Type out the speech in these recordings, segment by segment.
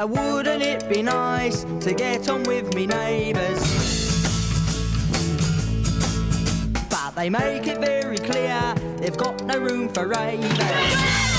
Uh, wouldn't it be nice to get on with me neighbours? But they make it very clear they've got no room for ravers.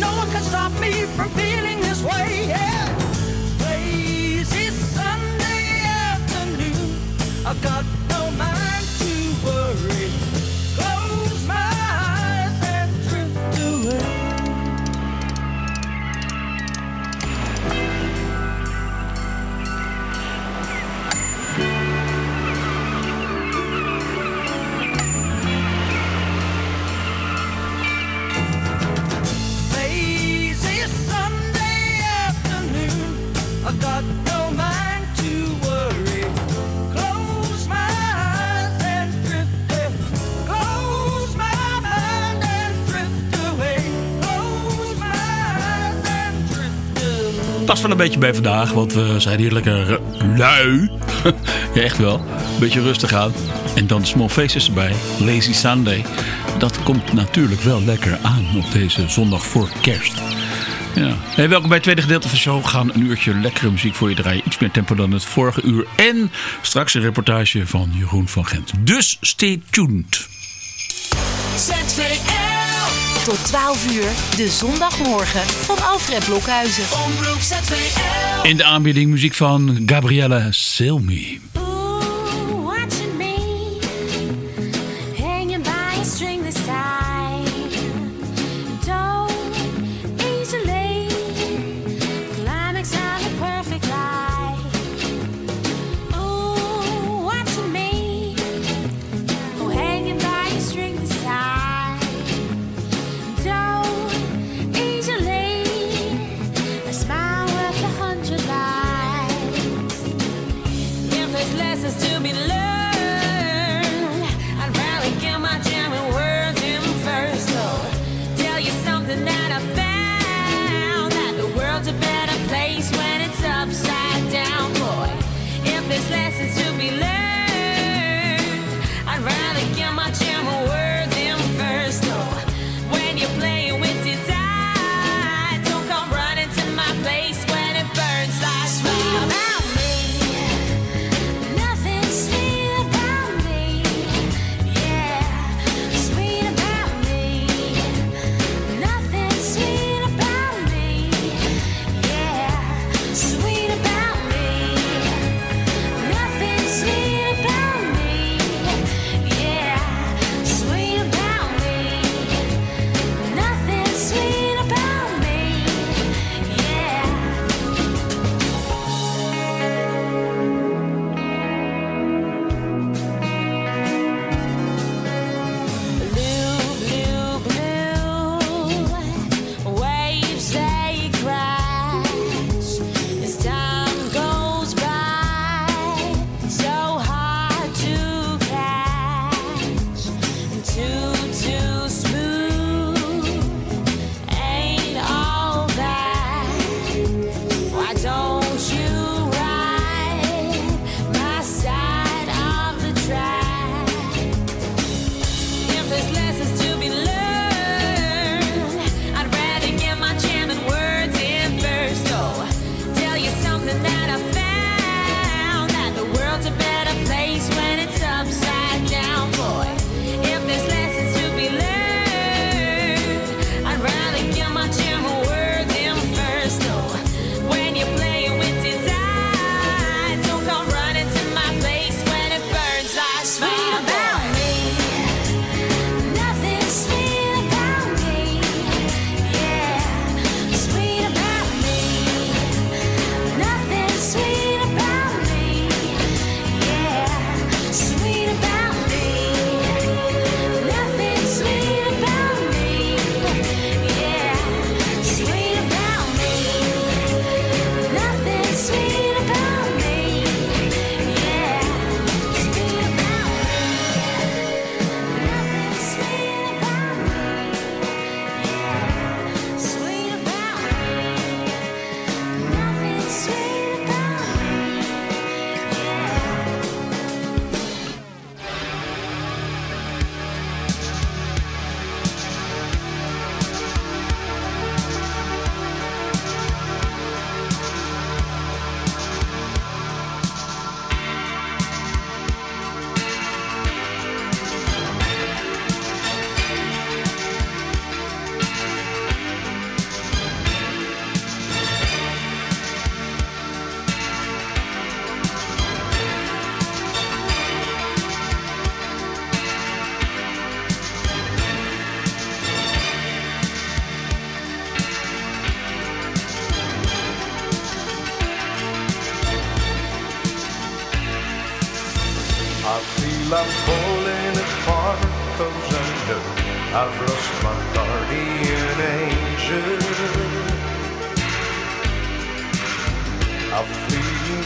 No one can stop me from feeling this way. Lazy Sunday afternoon, I've got Past wel een beetje bij vandaag, want we zijn hier lekker eh, lui. ja, echt wel. Een beetje rustig aan. En dan Small Faces erbij. Lazy Sunday. Dat komt natuurlijk wel lekker aan op deze zondag voor kerst. Ja. Hey, welkom bij het tweede gedeelte van de show. We gaan een uurtje lekkere muziek voor je draaien. Iets meer tempo dan het vorige uur. En straks een reportage van Jeroen van Gent. Dus stay tuned. Tot 12 uur, de zondagmorgen van Alfred Blokhuizen. Omroep ZVL. In de aanbieding muziek van Gabrielle Silmi.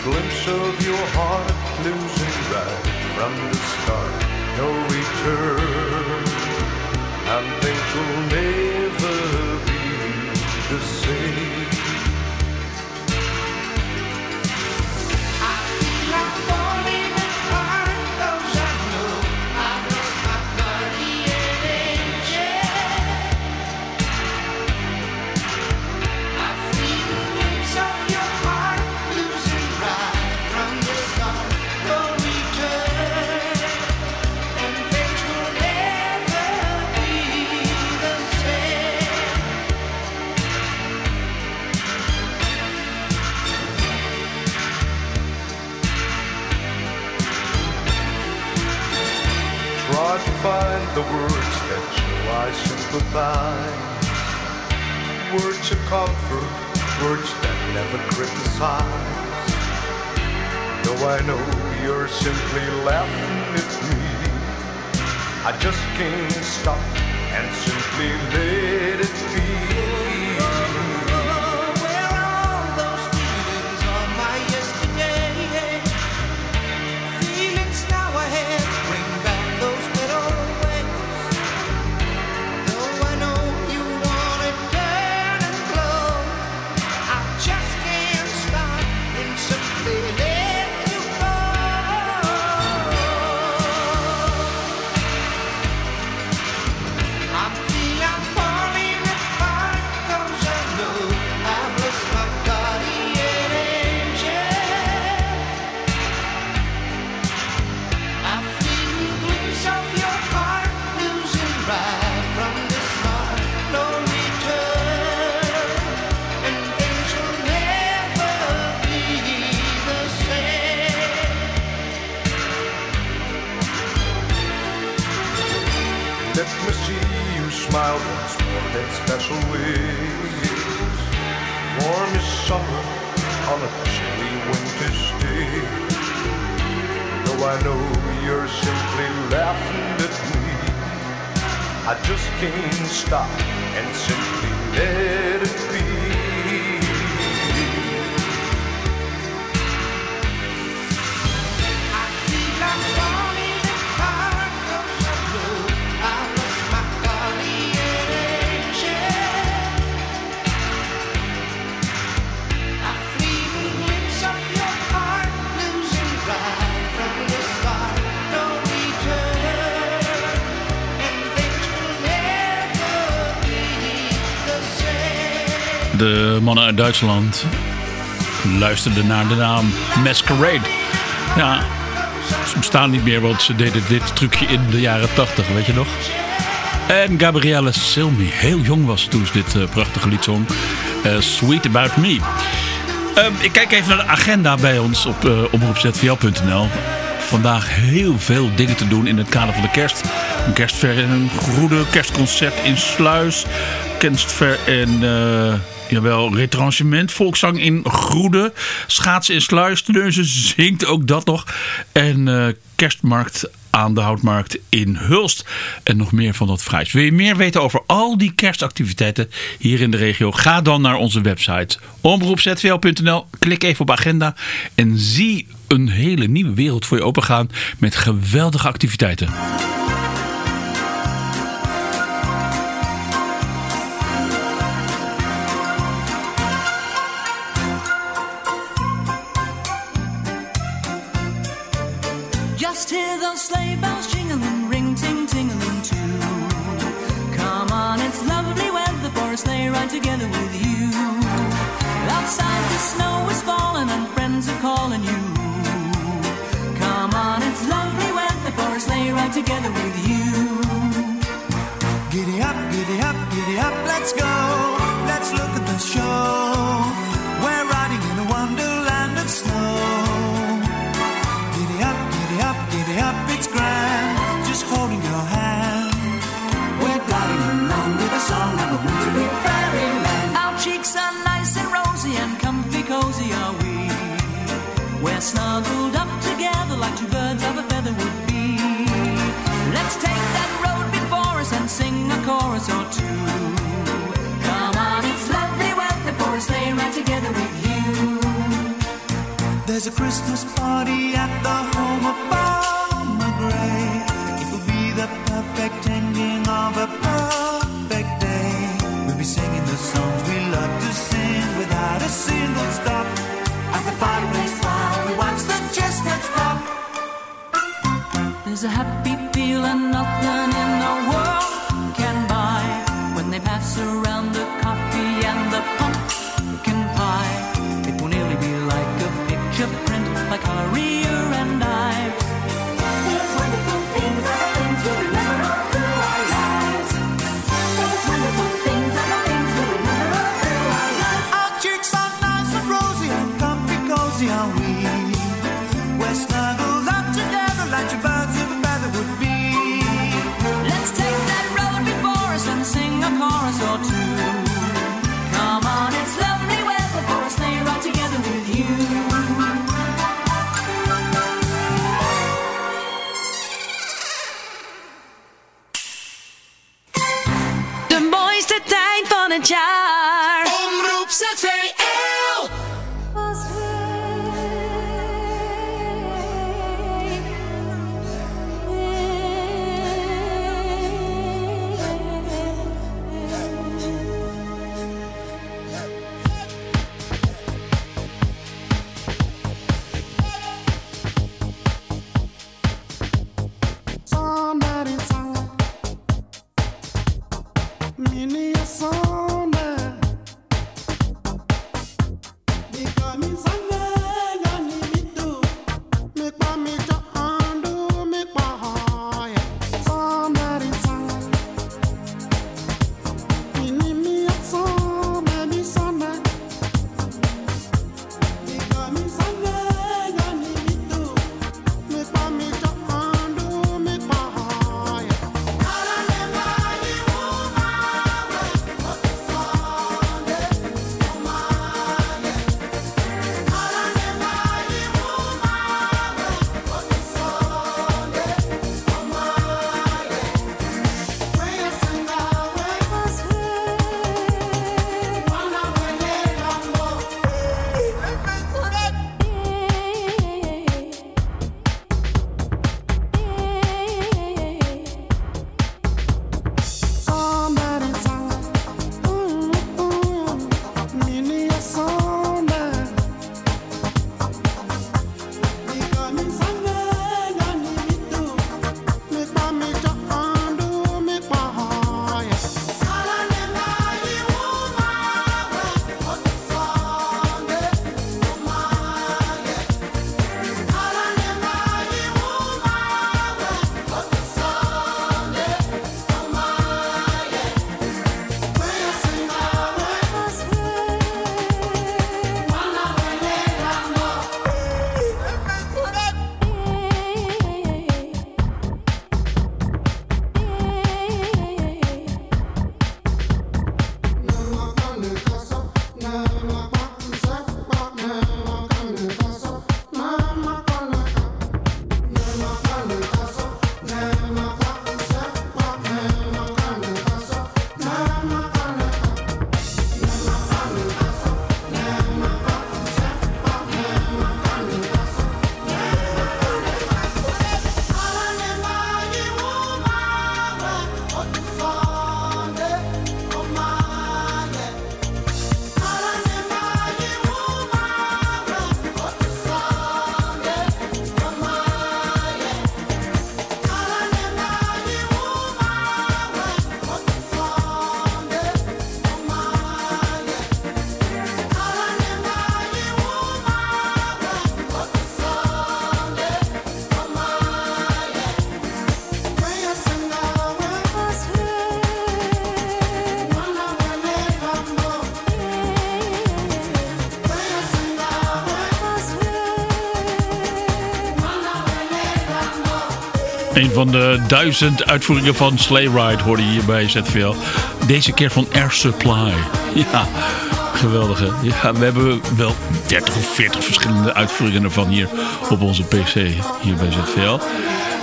Glimpse of your heart losing right from the start, no return, and things will never the words that show I sympathize. Words of comfort, words that never criticize. Though I know you're simply laughing at me, I just can't stop and simply let it be. Smile once more in special ways. Warm as summer on a chilly winter's day. Though I know you're simply laughing at me, I just can't stop and simply let it De mannen uit Duitsland luisterden naar de naam Masquerade. Ja, ze bestaan niet meer, want ze deden dit trucje in de jaren 80, weet je nog? En Gabrielle Silmi, heel jong was toen ze dit eh, prachtige lied zong. Eh, Sweet About Me. Ehm, ik kijk even naar de agenda bij ons op uh. Vandaag heel veel dingen te doen in het kader van de kerst. Een kerstver in Groede, kerstconcert in Sluis, kerstver in... eh, Jawel, retranchement, volkszang in Groede, schaatsen in Sluis, de Neuzen zingt ook dat nog. En eh, kerstmarkt aan de Houtmarkt in Hulst. En nog meer van dat fraais. Wil je meer weten over al die kerstactiviteiten hier in de regio? Ga dan naar onze website omroepzvl.nl. Klik even op agenda en zie een hele nieuwe wereld voor je opengaan met geweldige activiteiten. Together with you. Giddy up, giddy up, giddy up, let's go. Chorus or two. Come on, it's lovely weather for a sleigh ride together with you. There's a Christmas party at the home of Farmer Gray. It will be the perfect ending of a perfect day. We'll be singing the songs we love to sing without a single stop. At the fireplace while we watch the chestnuts pop. There's a happy feeling picture print like a real Een van de duizend uitvoeringen van Sleigh Ride hoorde je hier bij ZVL. Deze keer van Air Supply. Ja, geweldig hè. Ja, we hebben wel 30 of 40 verschillende uitvoeringen ervan hier op onze PC, hier bij ZVL.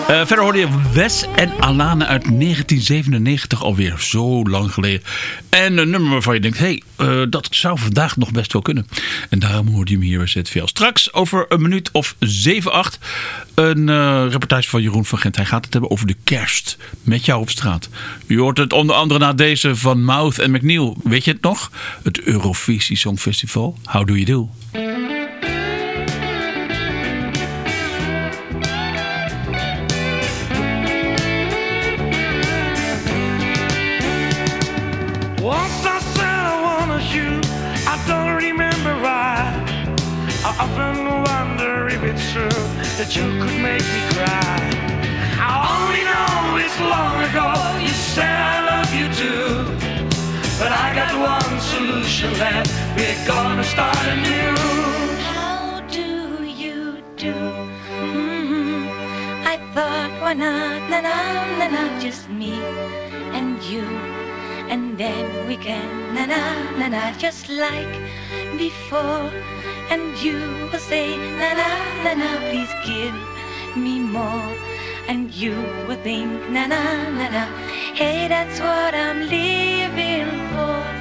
Eh, verder hoorde je Wes en Alana uit 1997 alweer. Zo lang geleden. En een nummer waarvan je denkt, hé, hey, dat zou vandaag nog best wel kunnen. En daarom hoorde je hem hier bij ZVL. Straks over een minuut of 7, 8 een eh, reportage van Jeroen van Gent. Hij gaat het hebben over de kerst met jou op straat. U hoort het onder andere na deze van Mouth en McNeil. Weet je het nog? Het Eurovisie Songfestival. How do you do? That you could make me cry. I only know it's long ago you said I love you too. But I got one solution left, we're gonna start anew. How do you do? hmm I thought, why not, na na na na, just me and you. And then we can, na na na na, just like before. And you will say, na na na na, please give me more. And you will think, na na na na, hey, that's what I'm living for.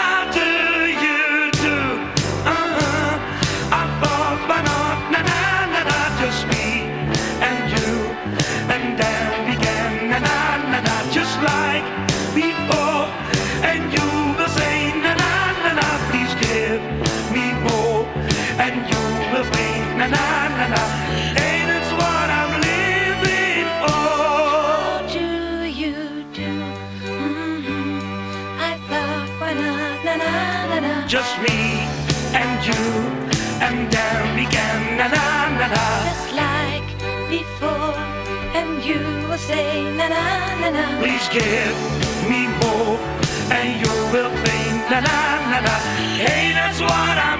Just me and you, and then we can, na na na na. just like before. And you will say, na na na na. Please give me more, and you will think, na na na na. Hey, that's what I'm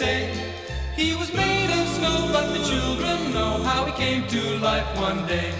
say. He was made of snow, but the children know how he came to life one day.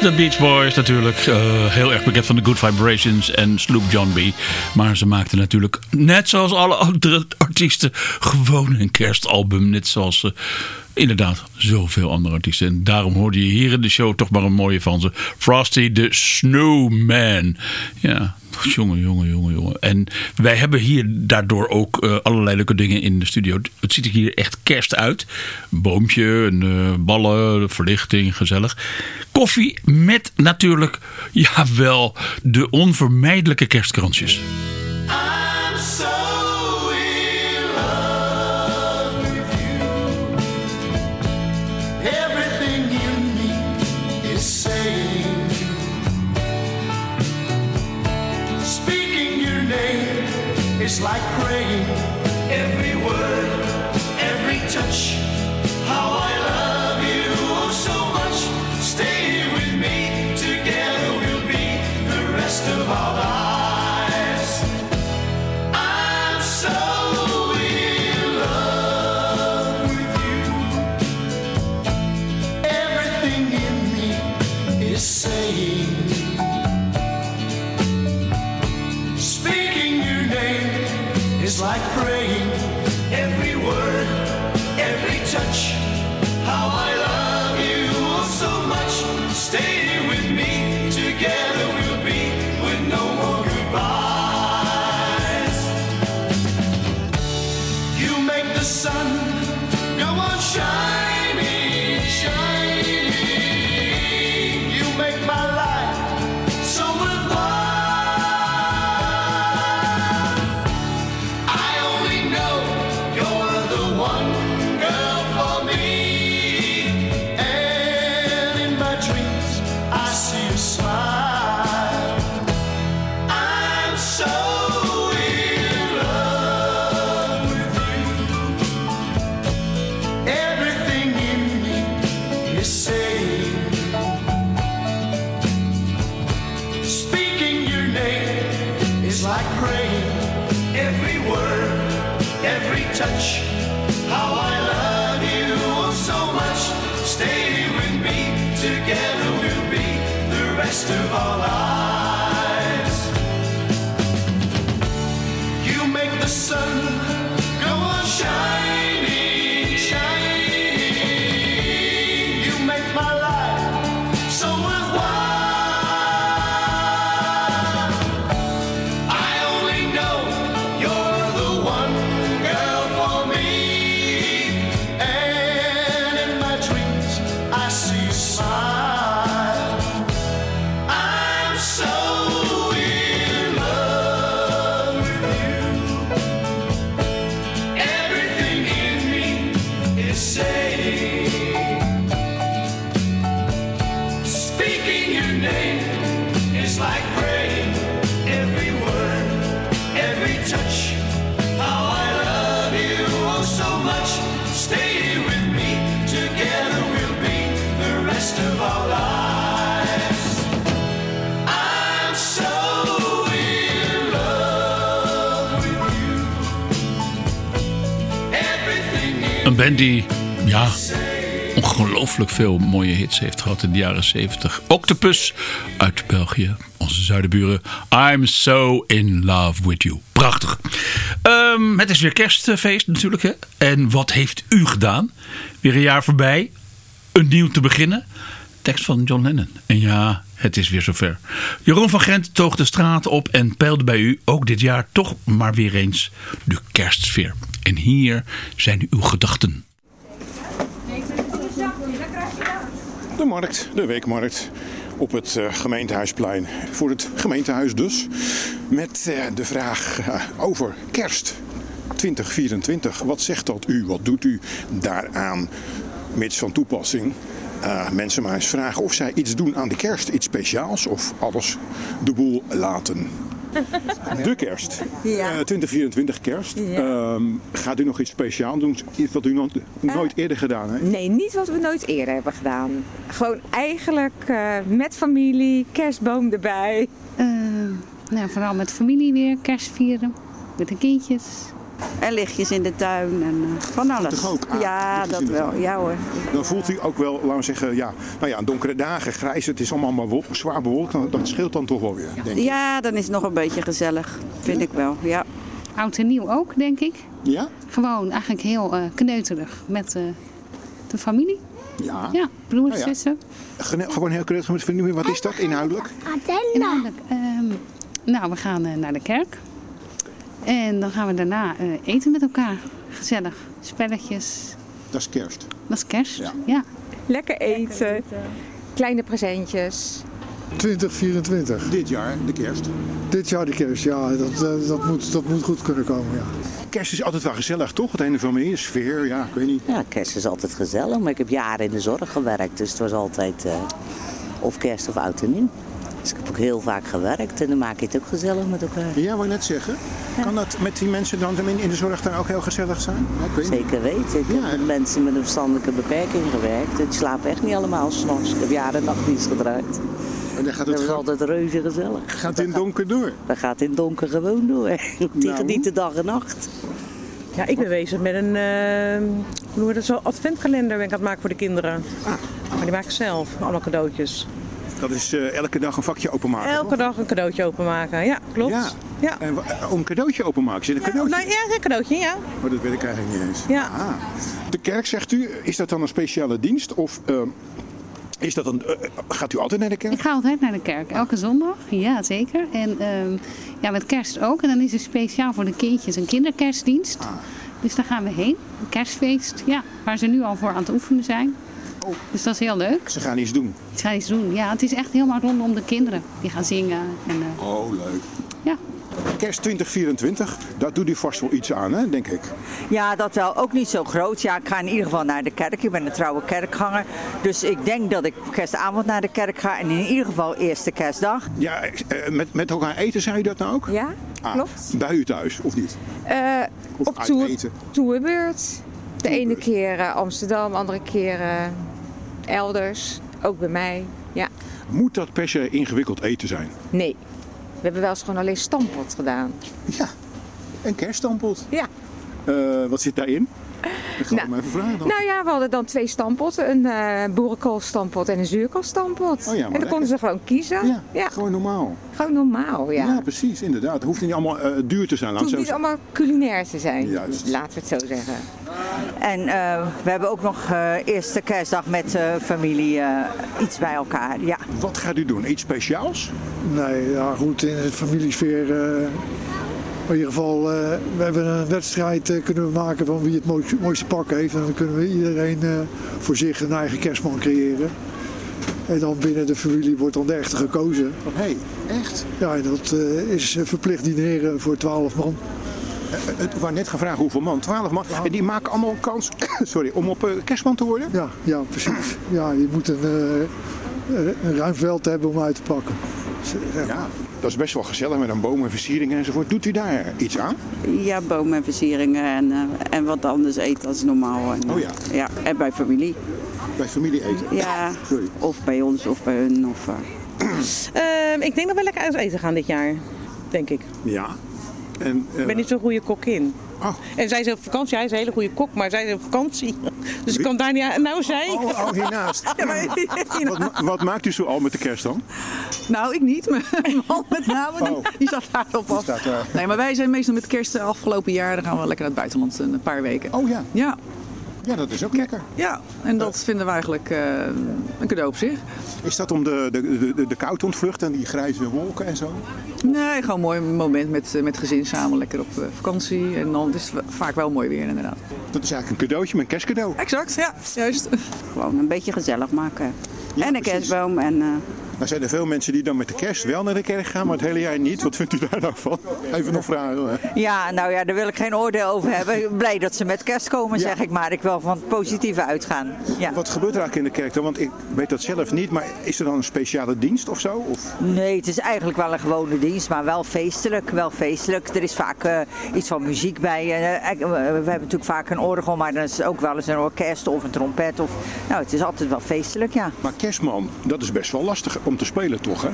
de Beach Boys natuurlijk. Eh, heel erg bekend van de Good Vibrations en Sloop John B. Maar ze maakten natuurlijk, net zoals alle andere artiesten, gewoon een kerstalbum. Net zoals ze inderdaad zoveel andere artiesten. En daarom hoorde je hier in de show toch maar een mooie van ze. Frosty the Snowman. Ja, jongen, jongen, jongen, jongen. En wij hebben hier daardoor ook eh, allerlei leuke dingen in de studio. Het ziet er hier echt kerst uit. Boompje, een, eh, ballen, verlichting, gezellig. Koffie met natuurlijk, ja wel, de onvermijdelijke kerstkransjes. I'm together we'll be the rest of our lives. Band die, ja, ongelooflijk veel mooie hits heeft gehad in de jaren 70. Octopus uit België, onze zuidenburen. I'm so in love with you. Prachtig. Ehm, het is weer kerstfeest natuurlijk. Hè? En wat heeft u gedaan? Weer een jaar voorbij. een nieuw te beginnen. Tekst van John Lennon. En ja, het is weer zover. Jeroen van Gent toog de straat op en peilde bij u ook dit jaar toch maar weer eens de kerstsfeer. En hier zijn uw gedachten. De markt, de weekmarkt op het eh, gemeentehuisplein. Voor het gemeentehuis dus. Met eh, de vraag eh, over kerst 2024. Wat zegt dat u? Wat doet u daaraan? Mits van toepassing. Mensen maar eens vragen of zij iets doen aan de kerst. Iets speciaals of alles de boel laten. De kerst. Ja. Eh, 2024 kerst. Ehm, gaat u nog iets speciaals doen? Iets wat u nog nooit eerder gedaan heeft? Nee, niet wat we nooit eerder hebben gedaan. Gewoon eigenlijk eh, met familie, kerstboom erbij. Eh, nou, vooral met familie weer, kerst vieren. Met de kindjes. En lichtjes in de tuin en eh, van alles. Toch ook? Ah, ja, dat wel. Ja hoor. Dan voelt u ook wel, laten we zeggen, ja, nou ja, donkere dagen, grijs, het is allemaal maar zwaar bewolkt. Dan- Dat scheelt dan toch wel weer, denk ik. Ja, dan is het nog een beetje gezellig. Vind ik wel, ja. Oud en nieuw ook, denk ik. Ja? Gewoon eigenlijk heel eh, kneuterig met eh, de familie. Ja. Ja, broers, Nou ja. zussen. Gewoon heel krachtig met familie. Wat is dat inhoudelijk? Inhoudelijk, ehm, nou, we gaan naar de kerk. En dan gaan we daarna eh, eten met elkaar. Gezellig. Spelletjes. Dat is kerst. Dat is kerst. Ja. ja. Lekker eten, kleine presentjes. 2024. Dit jaar, de kerst. Dit jaar de kerst, ja, dat, eh, dat, moet, dat moet goed kunnen komen, ja. Kerst is altijd wel gezellig, toch? Het ene familie, sfeer, ja, ik weet niet. Ja, kerst is altijd gezellig, maar ik heb jaren in de zorg gewerkt, dus het was altijd eh, of kerst of oud en nieuw. Dus ik heb ook heel vaak gewerkt en dan maak je het ook gezellig met elkaar. Ja, wou ik net zeggen. Kan dat met die mensen dan in in de zorg dan ook heel gezellig zijn? Ik weet. Zeker weten. Ik heb met mensen met een verstandelijke beperking gewerkt. Die slapen echt niet allemaal s'nachts. Ik heb jaren nachtdienst gedraaid. En dan gaat Dat het is gewoon- altijd reuze gezellig. gaat in het donker door. Dat gaat in het donker gewoon door. Die Nou. genieten dag en nacht. Ja, ik ben bezig met een eh, hoe noem je dat zo, adventkalender ben ik aan het maken voor de kinderen. Maar die maak ik zelf, allemaal cadeautjes. Dat is eh, elke dag een vakje openmaken. Elke dag een cadeautje openmaken, ja, klopt. Ja. Ja. En wa- om een cadeautje openmaken, zit een cadeautje? Nou, ja, een cadeautje, ja. Maar dat weet ik eigenlijk niet eens. Ja. Ah. De kerk, zegt u, is dat dan een speciale dienst? Of eh, is dat een, eh, gaat u altijd naar de kerk? Ik ga altijd naar de kerk, elke zondag. Ja, zeker. En ehm, ja, met kerst ook. En dan is er speciaal voor de kindjes een kinderkerstdienst. Ah. Dus daar gaan we heen. Een kerstfeest, ja, waar ze nu al voor aan het oefenen zijn. Dus dat is heel leuk. Ze gaan iets doen. Ze gaan iets doen. Ja, het is echt helemaal rondom de kinderen. Die gaan zingen. En, eh, Oh, leuk. Ja. Kerst 2024, daar doet u vast wel iets aan, hè, denk ik. Ja, dat wel. Ook niet zo groot. Ja, ik ga in ieder geval naar de kerk. Ik ben een trouwe kerkganger. Dus ik denk dat ik kerstavond naar de kerk ga. En in ieder geval eerste kerstdag. Ja, eh, met, met elkaar eten, zei u dat nou ook? Ja, Ah, klopt. Bij u thuis, of niet? Eh, Of op uit tour, eten? tourbeurt. De ene keer eh, Amsterdam, andere keer eh, elders. Ook bij mij. Ja. Moet dat per se ingewikkeld eten zijn? Nee. We hebben wel eens gewoon alleen stampot gedaan. Ja, een kerststampot. Ja. Eh, wat zit daarin? Ik ga Nou, hem even vragen dan. Nou ja, we hadden dan twee stampotten. Een eh boerenkoolstampot en een zuurkoolstampot. Oh ja, en dan konden ze gewoon kiezen. Ja, Gewoon normaal. Gewoon normaal, ja. Ja, precies, inderdaad. Het hoeft niet allemaal eh, duur te zijn. Het Laat hoeft zo niet allemaal culinair te zijn. Juist. Laten we het zo zeggen. En eh, we hebben ook nog eh, eerste kerstdag met eh, familie eh, iets bij elkaar. Ja. Wat gaat u doen? Iets speciaals? Nee, ja goed, in de familiesfeer. In ieder geval, eh, we hebben een wedstrijd eh, kunnen we maken van wie het mooiste, mooiste pak heeft. En dan kunnen we iedereen eh, voor zich een eigen kerstman creëren. En dan binnen de familie wordt dan de echte gekozen. Hé, echt? Ja, en dat is verplicht dineren voor 12 man. Het was net gevraagd hoeveel man? 12 man. En die maken allemaal kans sorry, om op kerstman te worden? Ja, ja precies. Ja, je moet een, een ruim veld hebben om uit te pakken. Ja, dat is best wel gezellig met een boom en versieringen enzovoort. Doet u daar iets aan? Ja, bomen en versieringen en, eh, en wat anders eten als normaal. En, Oh ja. ja. En bij familie. Bij familie eten? Ja, Sorry. of bij ons of bij hun. Of, eh, Ehm, ik denk dat we lekker uit eten gaan dit jaar. Denk ik. Ja. En, eh, Ik ben niet zo'n goede kok in. Oh. En zij is op vakantie, hij is een hele goede kok, maar zij is op vakantie. Dus ik kan daar niet aan. Nou, zij. Oh, oh, hiernaast. Ja, maar- wat, wat maakt u zo al met de kerst dan? Nou, ik niet. Mijn man met name. Oh. Die staat daarop daar. Nee, maar wij zijn meestal met kerst afgelopen jaar. Dan gaan we lekker naar het buitenland een paar weken. Oh ja. Ja. Ja, dat is ook lekker. Ja, en dat vinden we eigenlijk eh, een cadeau op zich. Is dat om de, de, de, de, kou te ontvluchten en die grijze wolken en zo? Nee, gewoon een mooi moment met, eh, met gezin samen lekker op eh, vakantie. En dan is het vaak wel mooi weer inderdaad. Dat is eigenlijk een cadeautje, mijn kerstcadeau. Exact, ja, juist. Gewoon een beetje gezellig maken. en een kerstboom en... eh, Nou zijn er veel mensen die dan met de kerst wel naar de kerk gaan, maar het hele jaar niet. Wat vindt u daar nou van? Even nog vragen. hè? Ja, nou ja, daar wil ik geen oordeel over hebben. Blij dat ze met kerst komen, zeg ik maar. Ik wil van het positieve uitgaan. Ja. Wat gebeurt er eigenlijk in de kerk dan? Want ik weet dat zelf niet, maar is er dan een speciale dienst of zo? Of? Nee, het is eigenlijk wel een gewone dienst, maar wel feestelijk. Wel feestelijk. Er is vaak eh, iets van muziek bij. Eh, eh, we hebben natuurlijk vaak een orgel, maar dan is het ook wel eens een orkest of een trompet. Of, nou, het is altijd wel feestelijk, ja. Maar kerstman, dat is best wel lastig om te spelen toch, hè?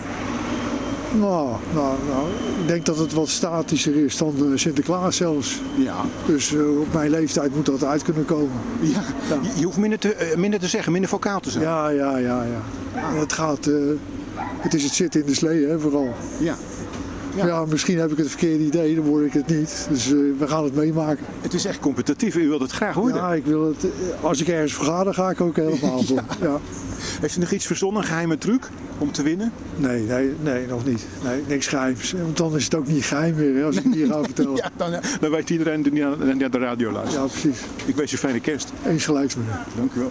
Nou, nou, nou, ik denk dat het wat statischer is dan eh, Sinterklaas zelfs. Ja. Dus eh, op mijn leeftijd moet dat uit kunnen komen. Ja. Je, je hoeft minder te, eh, minder te zeggen, minder vocaal te zijn. Ja, ja, ja, ja. Het gaat, het is het zitten in de slee, hè, vooral. Ja. Ja. misschien heb ik het verkeerde idee, dan word ik het niet. Dus eh, we gaan het meemaken. Het is echt competitief, u wilt het graag worden. Ja, ik wil het. eh, Als ik ergens voor ga, ik ook helemaal voor. Ja. Heeft u nog iets verzonnen, een geheime truc om te winnen? Nee, nee, nee, nog niet. Nee, niks geheims. Want dan is het ook niet geheim meer als ik het hier ga vertellen. Ja, dan, dan weet iedereen die naar de radio luistert. Ja, precies. Ik wens u fijne kerst. Eens gelijks meneer. Dank u wel.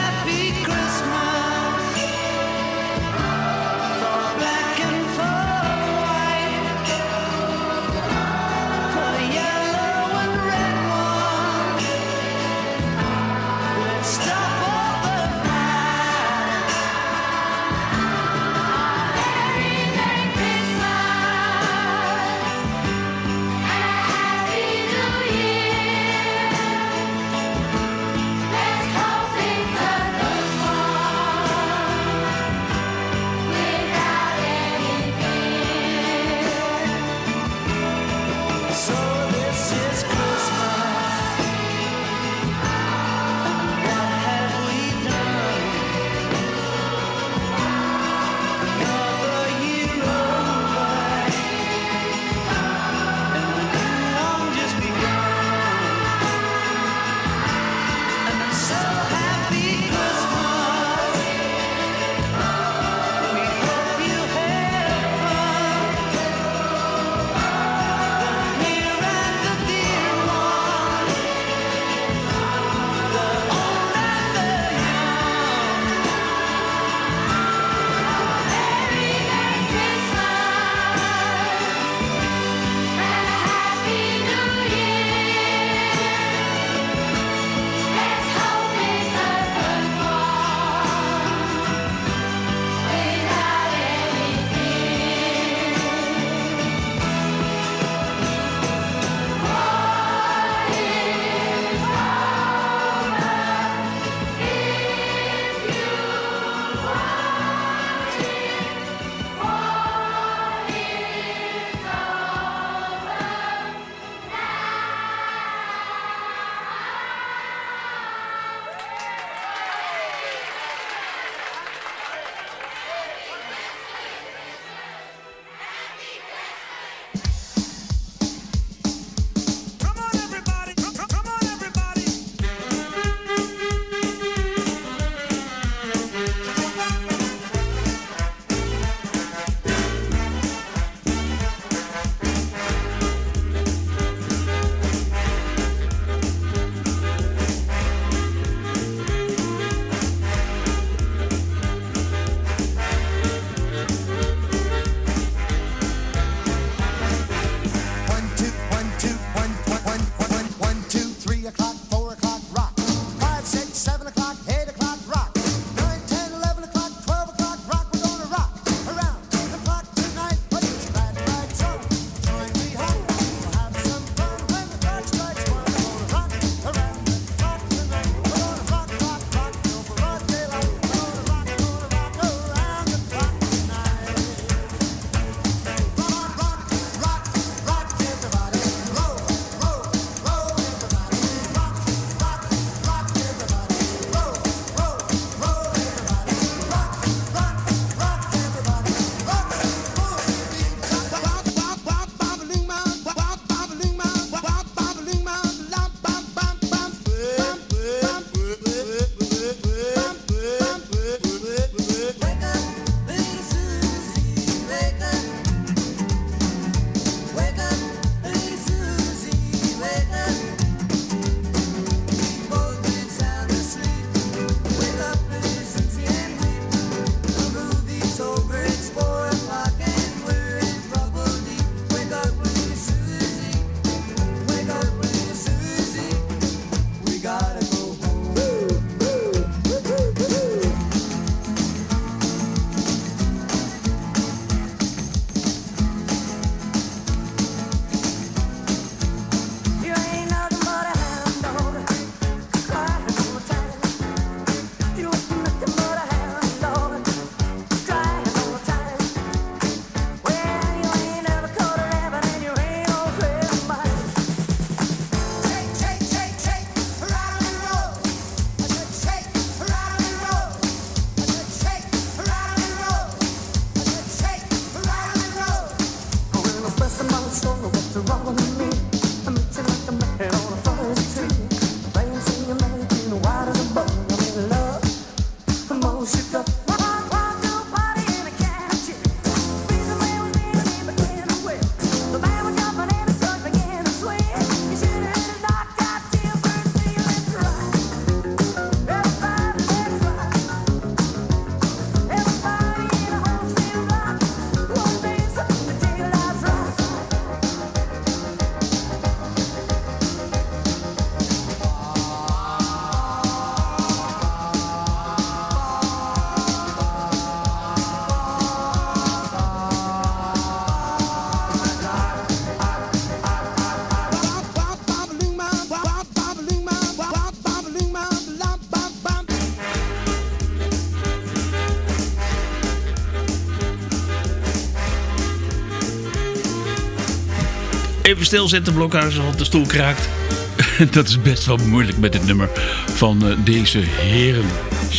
Even stilzitten, Blokhuizen, want de stoel kraakt. Dat is best wel moeilijk met dit nummer van eh, deze heren.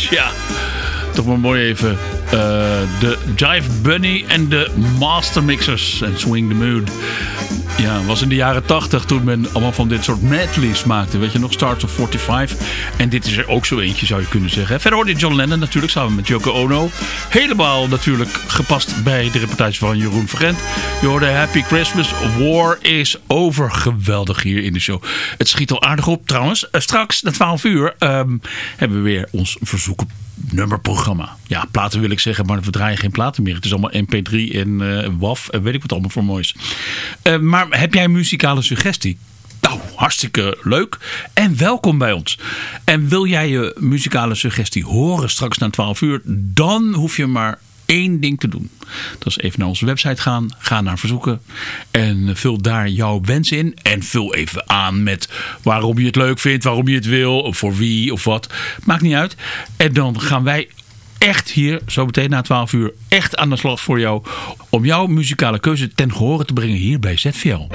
Ja, toch maar mooi even eh, de Jive Bunny en de Master Mixers en Swing the Mood. Ja, was in de jaren 80 toen men allemaal van dit soort medleys maakte. Weet je nog, Stars of 45. En dit is er ook zo eentje, zou je kunnen zeggen. Verder hoorde John Lennon natuurlijk samen met Yoko Ono. Helemaal natuurlijk gepast bij de reportage van Jeroen Vergent. Je hoorde Happy Christmas, War is over. Geweldig hier in de show. Het schiet al aardig op trouwens. Eh, straks, na 12 uur, ehm, hebben we weer ons verzoeken nummerprogramma. Ja, platen wil ik zeggen, maar we draaien geen platen meer. Het is allemaal mp3 en eh WAF en weet ik wat allemaal voor moois. Eh, maar heb jij een muzikale suggestie? Nou, hartstikke leuk. En welkom bij ons. En wil jij je muzikale suggestie horen straks na 12 uur? Dan hoef je maar één ding te doen. Dat is even naar onze website gaan. Ga naar verzoeken. En vul daar jouw wens in. En vul even aan met waarom je het leuk vindt. Waarom je het wil. Of voor wie of wat. Maakt niet uit. En dan gaan wij echt hier, zo meteen na 12 uur, echt aan de slag voor jou. Om jouw muzikale keuze ten gehore te brengen hier bij ZVL.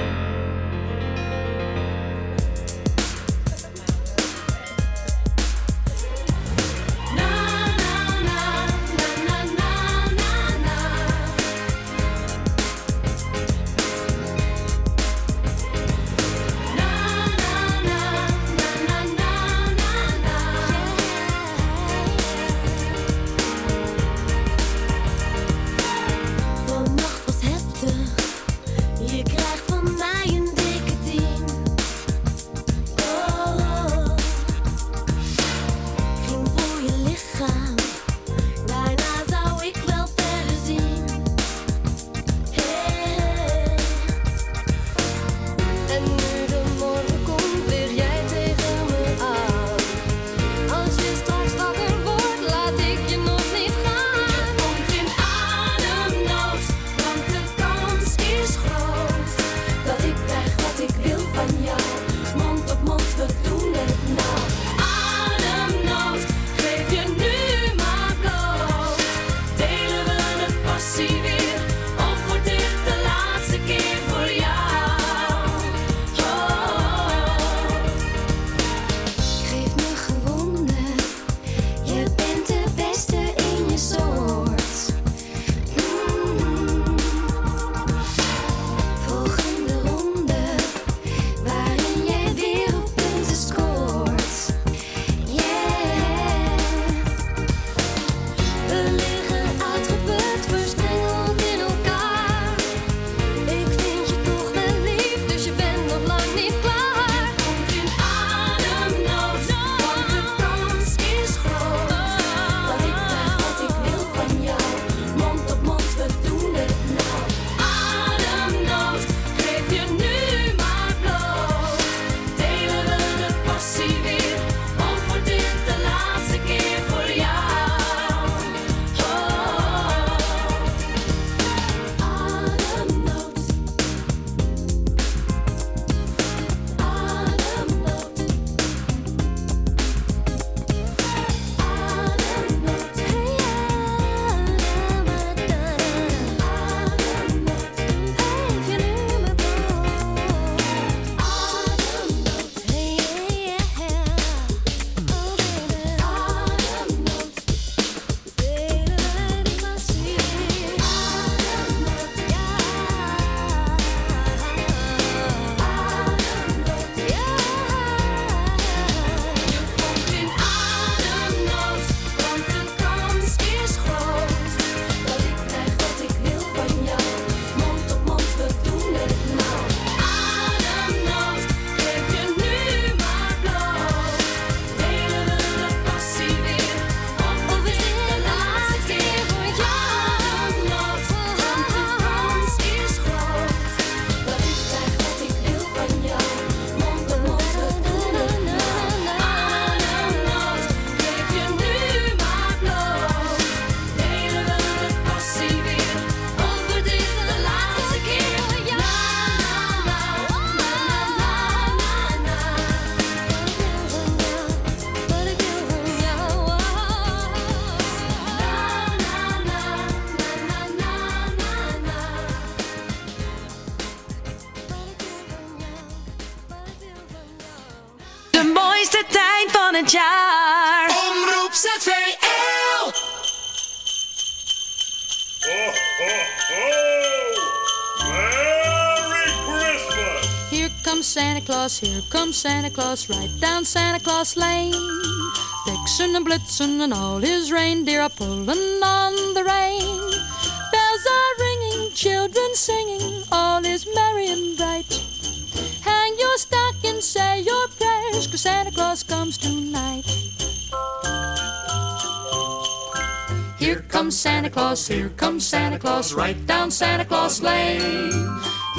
Comes Santa Claus, here comes Santa Claus, right down Santa Claus Lane. Vixen and Blitzen and all his reindeer are pulling on the rein. Bells are ringing, children singing, all is merry and bright. Hang your stocking, say your prayers, cause Santa Claus comes tonight. Here comes Santa Claus, here comes Santa Claus, right down Santa Claus Lane.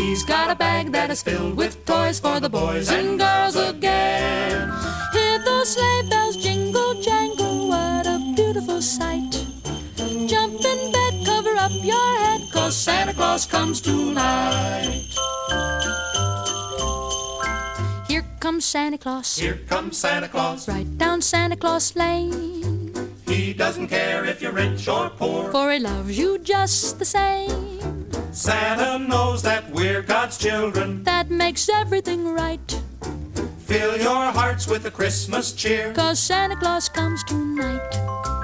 He's got a bag that is filled with toys for the boys and girls again. Hear those sleigh bells jingle, jangle, what a beautiful sight. Jump in bed, cover up your head, cause Santa Claus comes tonight. Here comes Santa Claus, Here comes Santa Claus. right down Santa Claus Lane. He doesn't care if you're rich or poor. For he loves you just the same. Santa knows that we're God's children. That makes everything right. Fill your hearts with a Christmas cheer. Cause Santa Claus comes tonight.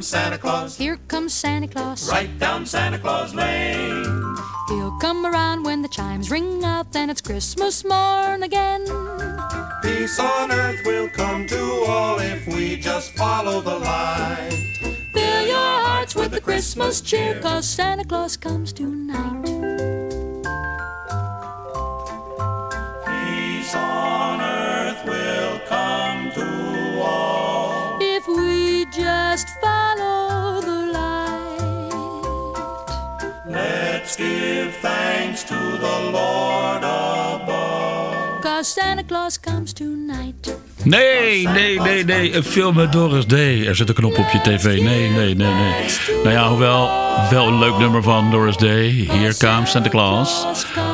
Comes Santa Claus. Here comes Santa Claus. Right down Santa Claus Lane. He'll come around when the chimes ring out, then it's Christmas morn again. Peace on earth will come to all if we just follow the light. Fill your hearts with the Christmas cheer, cause Santa Claus comes tonight. Thanks to the Lord above. Cause Santa Claus comes tonight. Nee, nee, nee, nee. Een film met Doris D. Er zit een knop op je tv. Nee, nee, nee, nee. Nou ja, hoewel, wel een leuk nummer van Doris D. Hier komt Santa Claus.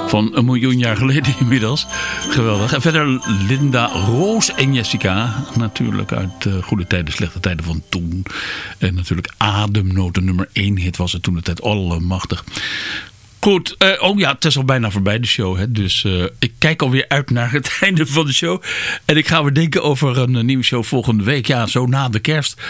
Van een miljoen jaar geleden inmiddels. Geweldig. En verder Linda, Roos en Jessica. Natuurlijk uit eh, Goede Tijden, Slechte Tijden van toen. En natuurlijk Ademnoten nummer 1 hit was het toen de tijd. Allemachtig. Goed, eh, oh ja, het is al bijna voorbij de show. Hè? Dus eh, ik kijk alweer uit naar het einde van de show. En ik ga weer denken over een eh, nieuwe show volgende week. Ja, zo na de kerst.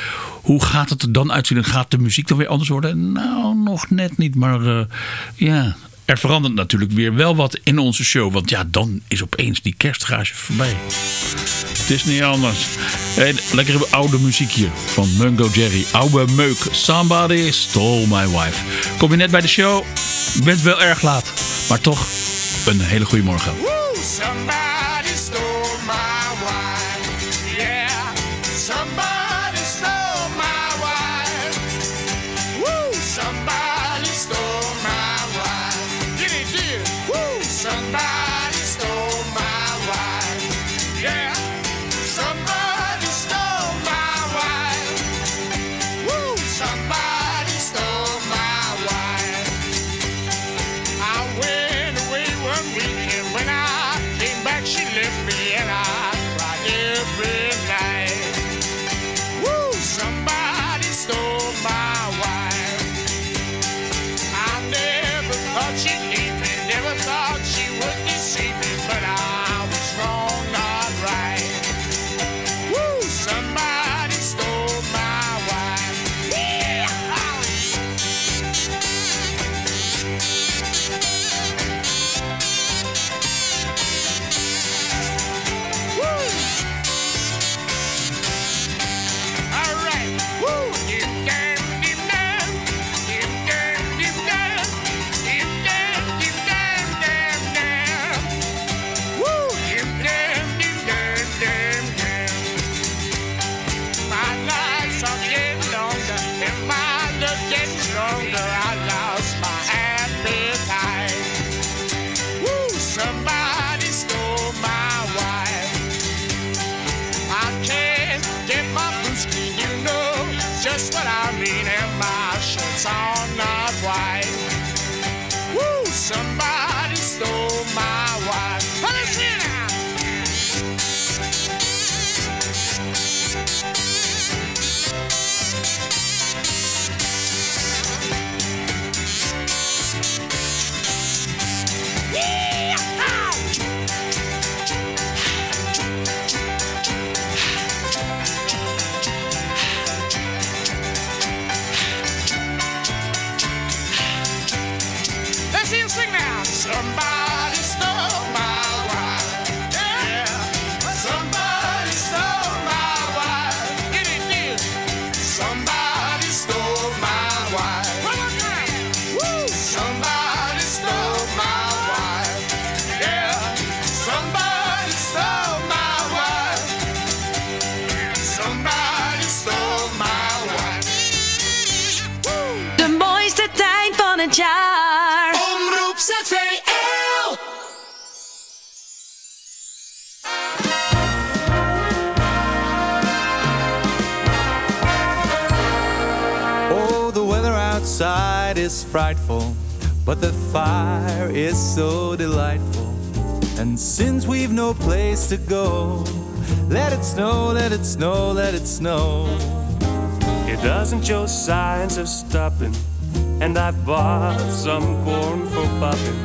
Hoe gaat het er dan uitzien? Gaat de muziek dan weer anders worden? Nou, nog net niet. Maar ja, er verandert natuurlijk weer wel wat in onze show. Want ja, dan is opeens die kerstgarage voorbij. Het is niet anders. Hey, lekkere oude muziek hier van Mungo Jerry. Oude meuk. Somebody stole my wife. Kom je net bij de show? Bent wel erg laat. Maar toch, een hele goede morgen. Is frightful, but the fire is so delightful. And since we've no place to go, let it snow, let it snow, let it snow. It doesn't show signs of stopping, and I've bought some corn for popping.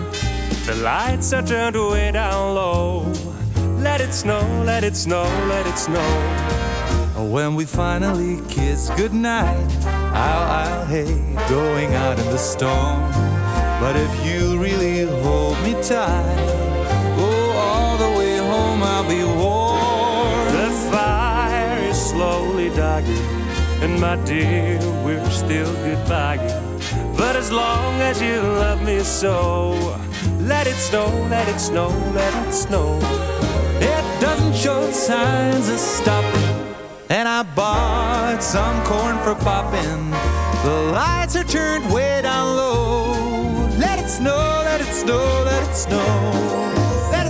The lights are turned way down low. Let it snow, let it snow, let it snow. When we finally kiss goodnight, I'll, I'll hate going out in the storm. But if you really hold me tight, oh, all the way home I'll be warm. The fire is slowly dying, and my dear, we're still goodbying. But as long as you love me so, let it snow, let it snow, let it snow. It doesn't show signs of stopping. And I bought some corn for popping. The lights are turned way down low. Let it snow, let it snow, let it snow. Let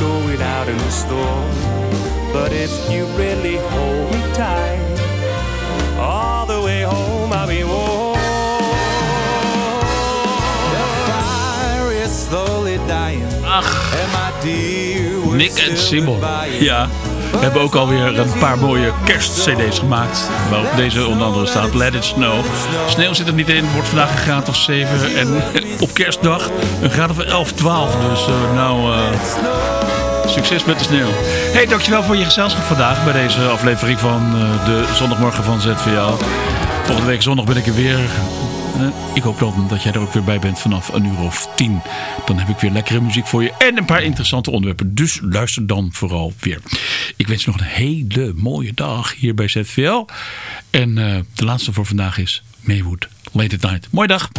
going out in the storm. But if you really hold me tight, all the way home I'll be warm. The fire is slowly dying. Ach. And my dear, Nick en Simon. Ja, we hebben ook alweer een paar mooie kerstcd's gemaakt. Waarop deze onder andere staat Let It Snow. Sneeuw zit er niet in, het wordt vandaag een graad of 7. En op kerstdag een graad of 11, 12. Dus eh, nou, eh, succes met de sneeuw. Hey, dankjewel voor je gezelschap vandaag bij deze aflevering van eh, de zondagmorgen van ZVL. Volgende week zondag ben ik er weer. Eh, ik hoop dan dat jij er ook weer bij bent vanaf een uur of tien. Dan heb ik weer lekkere muziek voor je en een paar interessante onderwerpen. Dus luister dan vooral weer. Ik wens je nog een hele mooie dag hier bij ZVL. En eh, de laatste voor vandaag is Maywood Late at Night. Mooie dag.